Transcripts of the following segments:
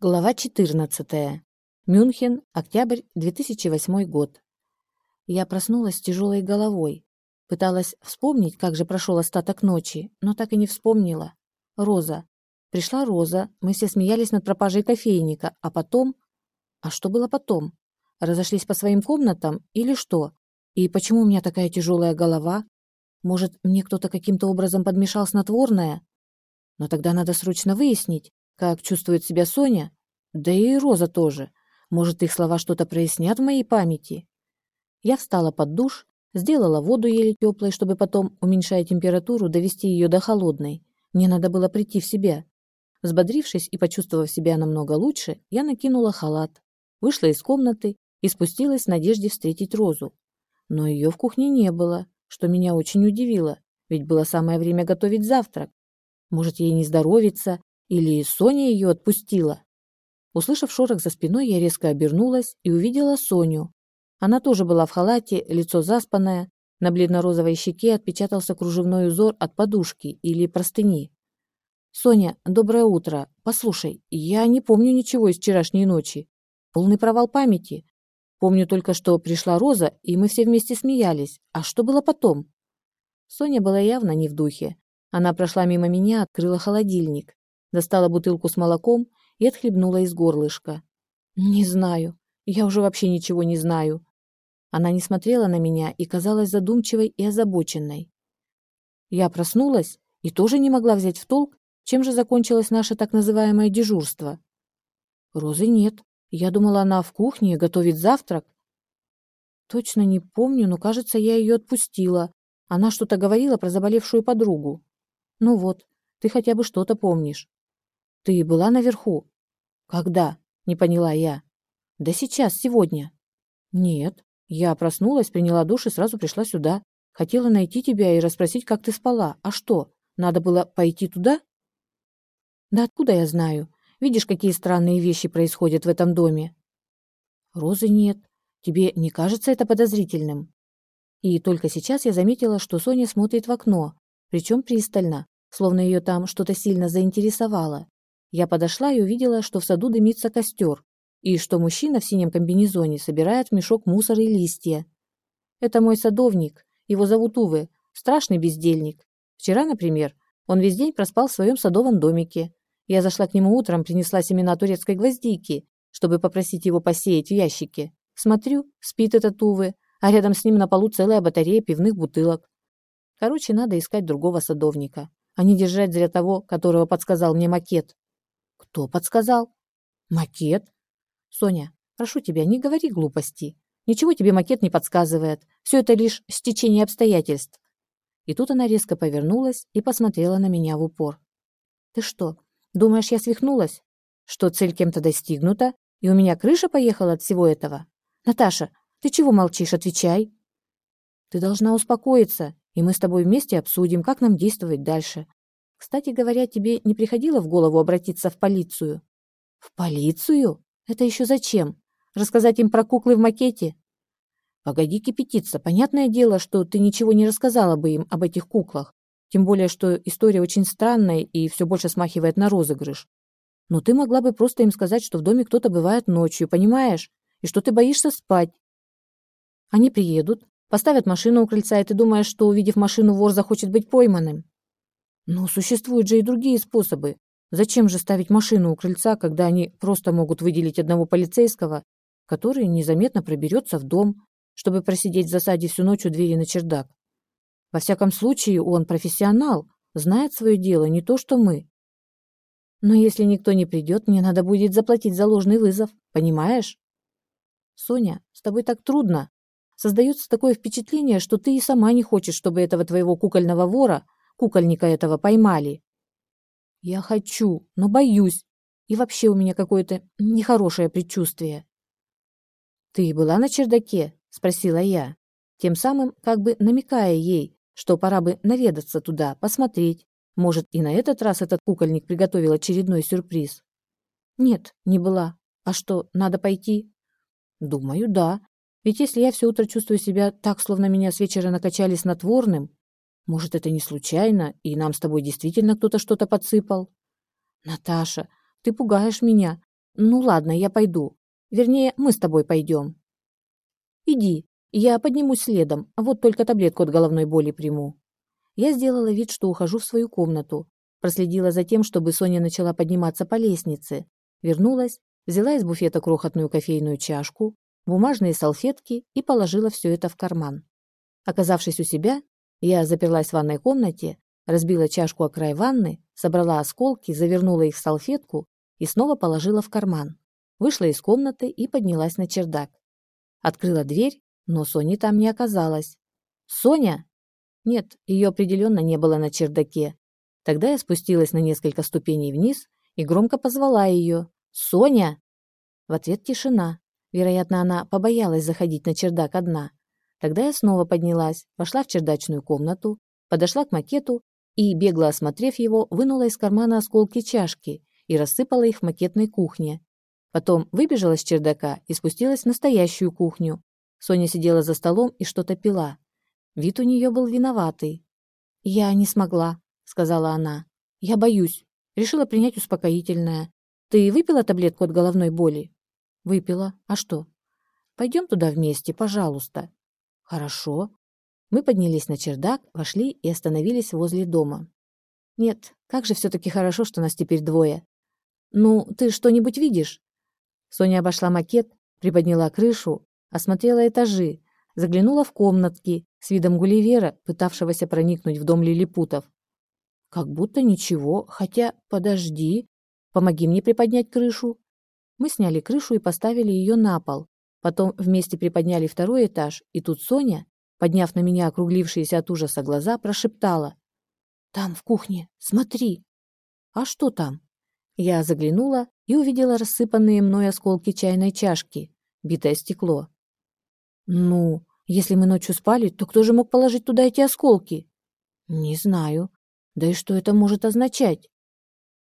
Глава 14. Мюнхен, октябрь 2008 год. Я проснулась с тяжелой головой. Пыталась вспомнить, как же прошел остаток ночи, но так и не вспомнила. Роза. Пришла Роза, мы все смеялись над пропажей кофейника, а потом... А что было потом? Разошлись по своим комнатам или что? И почему у меня такая тяжелая голова? Может, мне кто-то каким-то образом подмешал снотворное? Но тогда надо срочно выяснить, как чувствует себя Соня? Да и Роза тоже. Может, их слова что-то прояснят в моей памяти? Я встала под душ, сделала воду еле теплой, чтобы потом, уменьшая температуру, довести ее до холодной. Мне надо было прийти в себя. Взбодрившись и почувствовав себя намного лучше, я накинула халат, вышла из комнаты и спустилась в надежде встретить Розу. Но ее в кухне не было, что меня очень удивило, ведь было самое время готовить завтрак. Может, ей не здоровится, или Соня ее отпустила? Услышав шорох за спиной, я резко обернулась и увидела Соню. Она тоже была в халате, лицо заспанное, на бледно-розовой щеке отпечатался кружевной узор от подушки или простыни. «Соня, доброе утро. Послушай, я не помню ничего из вчерашней ночи. Полный провал памяти. Помню только, что пришла Роза, и мы все вместе смеялись. А что было потом?» Соня была явно не в духе. Она прошла мимо меня, открыла холодильник достала бутылку с молоком и отхлебнула из горлышка. «Не знаю. Я уже вообще ничего не знаю». Она не смотрела на меня и казалась задумчивой и озабоченной. Я проснулась и тоже не могла взять в толк, чем же закончилось наше так называемое дежурство. Розы нет. Я думала, она в кухне готовит завтрак. Точно не помню, но, кажется, я ее отпустила. Она что-то говорила про заболевшую подругу. Ну вот, ты хотя бы что-то помнишь. Ты была наверху? Когда? Не поняла я. Да сейчас, сегодня. Нет. Я проснулась, приняла душ и сразу пришла сюда. Хотела найти тебя и расспросить, как ты спала. А что, надо было пойти туда? Да откуда я знаю? Видишь, какие странные вещи происходят в этом доме? Розы нет. Тебе не кажется это подозрительным? И только сейчас я заметила, что Соня смотрит в окно, причем пристально, словно ее там что-то сильно заинтересовало. Я подошла и увидела, что в саду дымится костер, и что мужчина в синем комбинезоне собирает в мешок мусор и листья. Это мой садовник, его зовут Уве, страшный бездельник. Вчера, например, он весь день проспал в своем садовом домике. Я зашла к нему утром, принесла семена турецкой гвоздики, чтобы попросить его посеять в ящике. Смотрю, спит этот Уве, а рядом с ним на полу целая батарея пивных бутылок. Короче, надо искать другого садовника, а не держать зря того, которого подсказал мне макет. Кто подсказал? Макет? Соня, прошу тебя, не говори глупости. Ничего тебе макет не подсказывает. Все это лишь стечение обстоятельств. И тут она резко повернулась и посмотрела на меня в упор. Ты что, думаешь, я свихнулась? Что цель кем-то достигнута, и у меня крыша поехала от всего этого? Наташа, ты чего молчишь? Отвечай. Ты должна успокоиться, и мы с тобой вместе обсудим, как нам действовать дальше. Кстати говоря, тебе не приходило в голову обратиться в полицию? В полицию? Это еще зачем? Рассказать им про куклы в макете? Погоди кипятиться. Понятное дело, что ты ничего не рассказала бы им об этих куклах. Тем более, что история очень странная и все больше смахивает на розыгрыш. Но ты могла бы просто им сказать, что в доме кто-то бывает ночью, понимаешь? И что ты боишься спать. Они приедут, поставят машину у крыльца, и ты думаешь, что, увидев машину, вор захочет быть пойманным. Но существуют же и другие способы. Зачем же ставить машину у крыльца, когда они просто могут выделить одного полицейского, который незаметно проберется в дом, чтобы просидеть в засаде всю ночь у двери на чердак? Во всяком случае, он профессионал, знает свое дело, не то что мы. Но если никто не придет, мне надо будет заплатить за ложный вызов, понимаешь? Соня, с тобой так трудно. Создается такое впечатление, что ты и сама не хочешь, чтобы этого твоего кукольного вора кукольника этого поймали. Я хочу, но боюсь. И вообще у меня какое-то нехорошее предчувствие. Ты была на чердаке? спросила я, тем самым как бы намекая ей, что пора бы наведаться туда, посмотреть. Может, и на этот раз этот кукольник приготовил очередной сюрприз. Нет, не была. А что, надо пойти? Думаю, да. Ведь если я все утро чувствую себя так, словно меня с вечера накачали снотворным, может, это не случайно, и нам с тобой действительно кто-то что-то подсыпал? Наташа, ты пугаешь меня. Ну ладно, я пойду. Вернее, мы с тобой пойдем. Иди, я поднимусь следом, вот только таблетку от головной боли приму. Я сделала вид, что ухожу в свою комнату, проследила за тем, чтобы Соня начала подниматься по лестнице, вернулась, взяла из буфета крохотную кофейную чашку, бумажные салфетки и положила все это в карман. Оказавшись у себя, я заперлась в ванной комнате, разбила чашку о край ванны, собрала осколки, завернула их в салфетку и снова положила в карман. Вышла из комнаты и поднялась на чердак. Открыла дверь, но Сони там не оказалось. «Соня!» Нет, ее определенно не было на чердаке. Тогда я спустилась на несколько ступеней вниз и громко позвала ее. «Соня!» В ответ тишина. Вероятно, она побоялась заходить на чердак одна. Тогда я снова поднялась, вошла в чердачную комнату, подошла к макету и, бегло осмотрев его, вынула из кармана осколки чашки и рассыпала их в макетной кухне. Потом выбежала с чердака и спустилась в настоящую кухню. Соня сидела за столом и что-то пила. Вид у нее был виноватый. «Я не смогла», — сказала она. «Я боюсь. Решила принять успокоительное. Ты выпила таблетку от головной боли?» Выпила. А что? Пойдем туда вместе, пожалуйста. Хорошо. Мы поднялись на чердак, вошли и остановились возле дома. Нет, как же все-таки хорошо, что нас теперь двое. Ну, ты что-нибудь видишь? Соня обошла макет, приподняла крышу, осмотрела этажи, заглянула в комнатки с видом Гулливера, пытавшегося проникнуть в дом лилипутов. Как будто ничего, хотя, подожди, помоги мне приподнять крышу. Мы сняли крышу и поставили ее на пол. Потом вместе приподняли второй этаж, и тут Соня, подняв на меня округлившиеся от ужаса глаза, прошептала. «Там, в кухне, смотри!» «А что там?» Я заглянула и увидела рассыпанные мной осколки чайной чашки, битое стекло. «Ну, если мы ночью спали, то кто же мог положить туда эти осколки?» «Не знаю. Да и что это может означать?»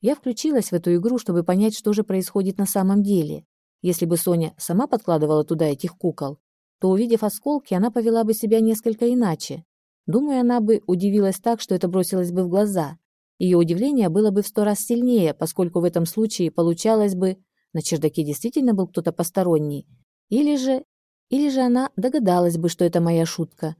Я включилась в эту игру, чтобы понять, что же происходит на самом деле. Если бы Соня сама подкладывала туда этих кукол, то, увидев осколки, она повела бы себя несколько иначе. Думаю, она бы удивилась так, что это бросилось бы в глаза. Ее удивление было бы в сто раз сильнее, поскольку в этом случае получалось бы, на чердаке действительно был кто-то посторонний. Или же... Или же она догадалась бы, что это моя шутка.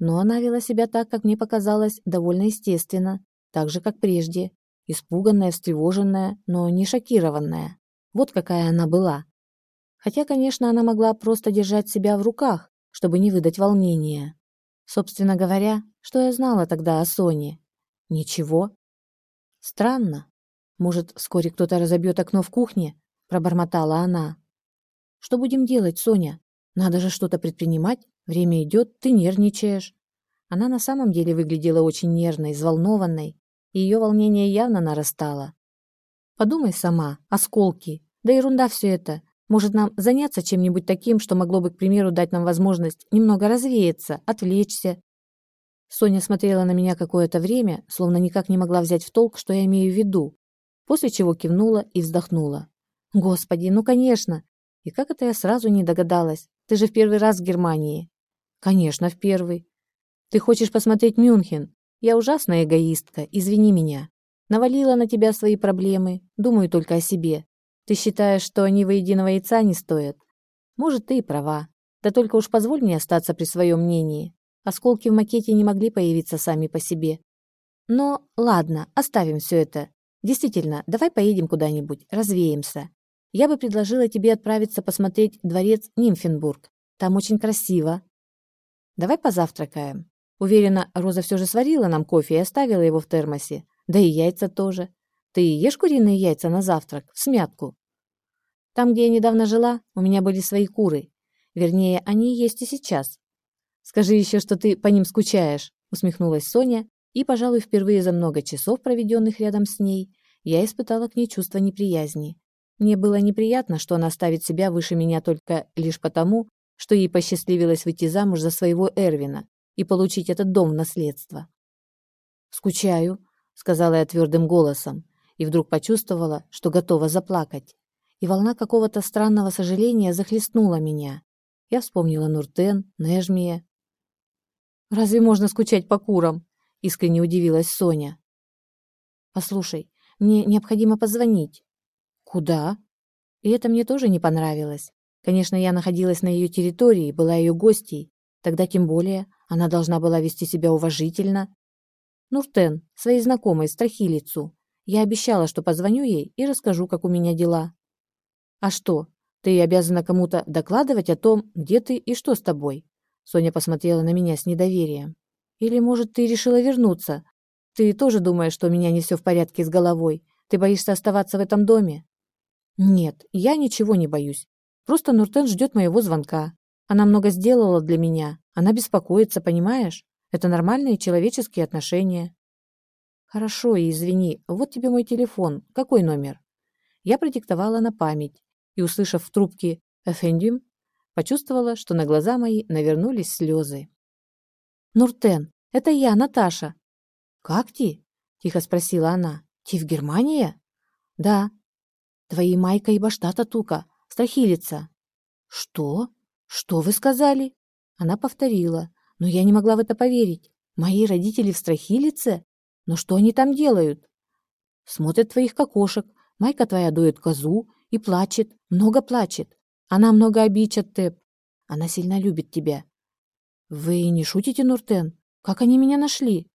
Но она вела себя так, как мне показалось, довольно естественно, так же, как прежде. Испуганная, встревоженная, но не шокированная. Вот какая она была. Хотя, конечно, она могла просто держать себя в руках, чтобы не выдать волнения. Собственно говоря, что я знала тогда о Соне? Ничего. Странно. Может, вскоре кто-то разобьет окно в кухне? Пробормотала она. Что будем делать, Соня? Надо же что-то предпринимать. Время идет, ты нервничаешь. Она на самом деле выглядела очень нервной, взволнованной и ее волнение явно нарастало. Подумай сама, осколки, да ерунда все это. Может, нам заняться чем-нибудь таким, что могло бы, к примеру, дать нам возможность немного развеяться, отвлечься. Соня смотрела на меня какое-то время, словно никак не могла взять в толк, что я имею в виду, после чего кивнула и вздохнула. Господи, ну конечно. И как это я сразу не догадалась? Ты же в первый раз в Германии. Конечно, в первый. Ты хочешь посмотреть Мюнхен? Я ужасная эгоистка, извини меня. Навалила на тебя свои проблемы, думаю только о себе. Ты считаешь, что они воединого яйца не стоят? Может, ты и права. Да только уж позволь мне остаться при своем мнении. Осколки в макете не могли появиться сами по себе. Но ладно, оставим все это. Действительно, давай поедем куда-нибудь, развеемся. Я бы предложила тебе отправиться посмотреть дворец Нимфенбург. Там очень красиво. Давай позавтракаем. Уверена, Роза все же сварила нам кофе и оставила его в термосе. Да и яйца тоже. Ты ешь куриные яйца на завтрак, в смятку? Там, где я недавно жила, у меня были свои куры. Вернее, они есть и сейчас. Скажи еще, что ты по ним скучаешь, усмехнулась Соня, и, пожалуй, впервые за много часов, проведенных рядом с ней, я испытала к ней чувство неприязни. Мне было неприятно, что она ставит себя выше меня только лишь потому, что ей посчастливилось выйти замуж за своего Эрвина, и получить этот дом в наследство. «Скучаю», — сказала я твердым голосом, и вдруг почувствовала, что готова заплакать. И волна какого-то странного сожаления захлестнула меня. Я вспомнила Нуртен, Нежмия. «Разве можно скучать по курам?» — искренне удивилась Соня. «Послушай, мне необходимо позвонить». «Куда?» И это мне тоже не понравилось. Конечно, я находилась на ее территории, была ее гостьей. Тогда тем более она должна была вести себя уважительно. Нуртен, своей знакомой, страхилицу. Я обещала, что позвоню ей и расскажу, как у меня дела. А что, ты обязана кому-то докладывать о том, где ты и что с тобой? Соня посмотрела на меня с недоверием. Или, может, ты решила вернуться? Ты тоже думаешь, что у меня не все в порядке с головой? Ты боишься оставаться в этом доме? Нет, я ничего не боюсь. Просто Нуртен ждет моего звонка. Она много сделала для меня. Она беспокоится, понимаешь? Это нормальные человеческие отношения. Хорошо, и извини. Вот тебе мой телефон. Какой номер? Я продиктовала на память и, услышав в трубке «Эфендим», почувствовала, что на глаза мои навернулись слезы. «Нуртен, это я, Наташа». «Как ты?» – тихо спросила она. «Ты в Германии?» «Да». «Твои майка и баштата тука, страхилица». «Что? Что вы сказали?» Она повторила, но я не могла в это поверить. «Мои родители в страхилице? Но что они там делают?» «Смотрят твоих кокошек. Майка твоя дует козу и плачет, много плачет. Она много обичат, Тэп. Она сильно любит тебя». «Вы не шутите, Нуртен? Как они меня нашли?»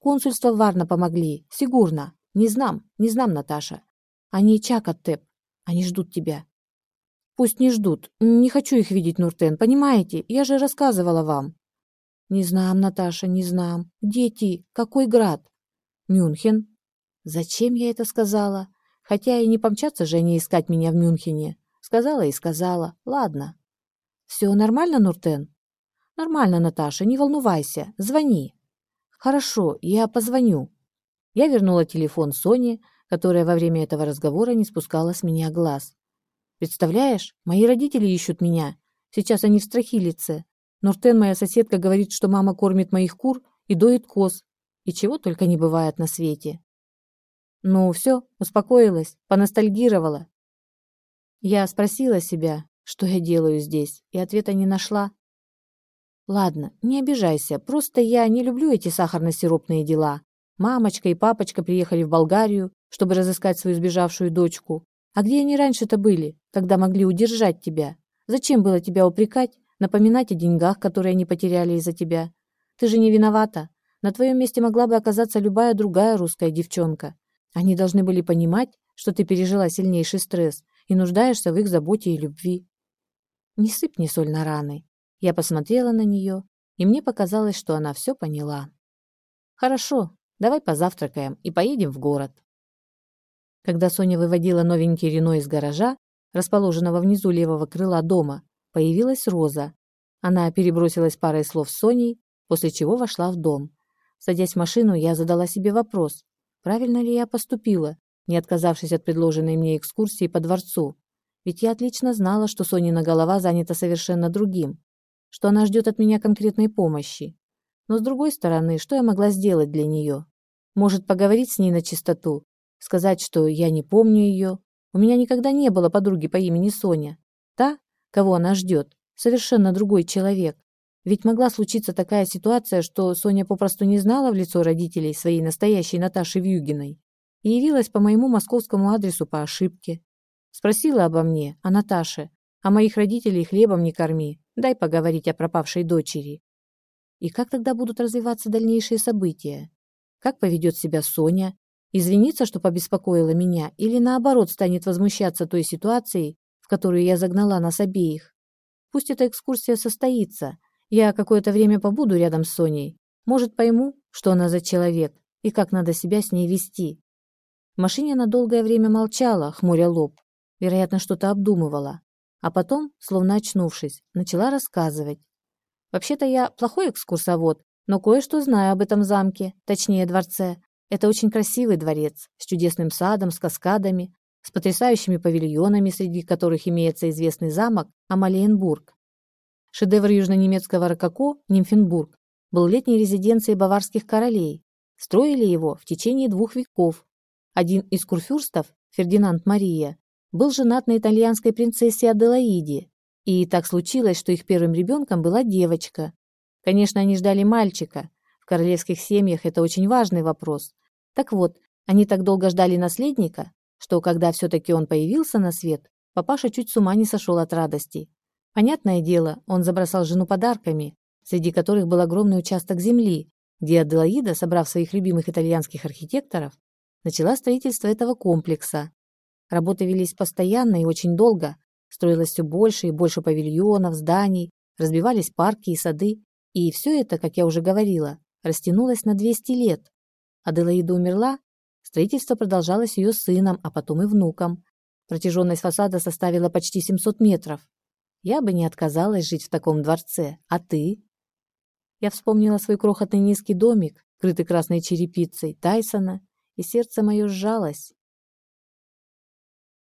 «Консульство Варна помогли. Сигурно. Не знам, не знам, Наташа. Они чакат, Тэп. Они ждут тебя. Пусть не ждут. Не хочу их видеть, Нуртен, понимаете? Я же рассказывала вам. Не знам, Наташа, не знам. Дети, какой град? Мюнхен. Зачем я это сказала? Хотя и не помчаться же они искать меня в Мюнхене. Сказала и сказала. Ладно. Все нормально, Нуртен? Нормально, Наташа, не волнувайся. Звони. Хорошо, я позвоню. Я вернула телефон Соне, которая во время этого разговора не спускала с меня глаз. Представляешь, мои родители ищут меня. Сейчас они в страхилице. Нуртен, моя соседка, говорит, что мама кормит моих кур и доит коз. И чего только не бывает на свете. Ну, все, успокоилась, поностальгировала. Я спросила себя, что я делаю здесь, и ответа не нашла. Ладно, не обижайся, просто я не люблю эти сахарно-сиропные дела. Мамочка и папочка приехали в Болгарию, чтобы разыскать свою сбежавшую дочку. А где они раньше-то были, когда могли удержать тебя? Зачем было тебя упрекать, напоминать о деньгах, которые они потеряли из-за тебя? Ты же не виновата. На твоем месте могла бы оказаться любая другая русская девчонка. Они должны были понимать, что ты пережила сильнейший стресс и нуждаешься в их заботе и любви. Не сыпь мне соль на раны. Я посмотрела на нее, и мне показалось, что она все поняла. Хорошо, давай позавтракаем и поедем в город. Когда Соня выводила новенький Рено из гаража, расположенного внизу левого крыла дома, появилась Роза. Она перебросилась парой слов с Соней, после чего вошла в дом. Садясь в машину, я задала себе вопрос, правильно ли я поступила, не отказавшись от предложенной мне экскурсии по дворцу. Ведь я отлично знала, что Сонина голова занята совершенно другим, что она ждет от меня конкретной помощи. Но с другой стороны, что я могла сделать для нее? Может, поговорить с ней на чистоту, Сказать, что я не помню ее. У меня никогда не было подруги по имени Соня. Та, кого она ждет, совершенно другой человек. Ведь могла случиться такая ситуация, что Соня попросту не знала в лицо родителей своей настоящей Наташи Вьюгиной и явилась по моему московскому адресу по ошибке. Спросила обо мне, о Наташе, а моих родителей хлебом не корми, дай поговорить о пропавшей дочери. И как тогда будут развиваться дальнейшие события? Как поведет себя Соня? Извиниться, что побеспокоила меня, или наоборот станет возмущаться той ситуацией, в которую я загнала нас обеих. Пусть эта экскурсия состоится. Я какое-то время побуду рядом с Соней. Может, пойму, что она за человек и как надо себя с ней вести. В она долгое время молчала, хмуря лоб. Вероятно, что-то обдумывала. А потом, словно очнувшись, начала рассказывать. Вообще-то я плохой экскурсовод, но кое-что знаю об этом замке, точнее дворце, это очень красивый дворец с чудесным садом, с каскадами, с потрясающими павильонами, среди которых имеется известный замок Амалиенбург. Шедевр южно-немецкого рококо Нимфенбург был летней резиденцией баварских королей. Строили его в течение двух веков. Один из курфюрстов, Фердинанд Мария, был женат на итальянской принцессе Аделаиде, и так случилось, что их первым ребенком была девочка. Конечно, они ждали мальчика. В королевских семьях это очень важный вопрос, так вот, они так долго ждали наследника, что когда все-таки он появился на свет, Папаша чуть с ума не сошел от радости. Понятное дело, он забросал жену подарками, среди которых был огромный участок земли, где Аделаида, собрав своих любимых итальянских архитекторов, начала строительство этого комплекса. Работы велись постоянно и очень долго, строилось все больше и больше павильонов, зданий, разбивались парки и сады, и все это, как я уже говорила, растянулось на 200 лет. Аделаида умерла, строительство продолжалось ее сыном, а потом и внуком. Протяженность фасада составила почти 700 метров. Я бы не отказалась жить в таком дворце, а ты? Я вспомнила свой крохотный низкий домик, крытый красной черепицей Тайсона, и сердце мое сжалось.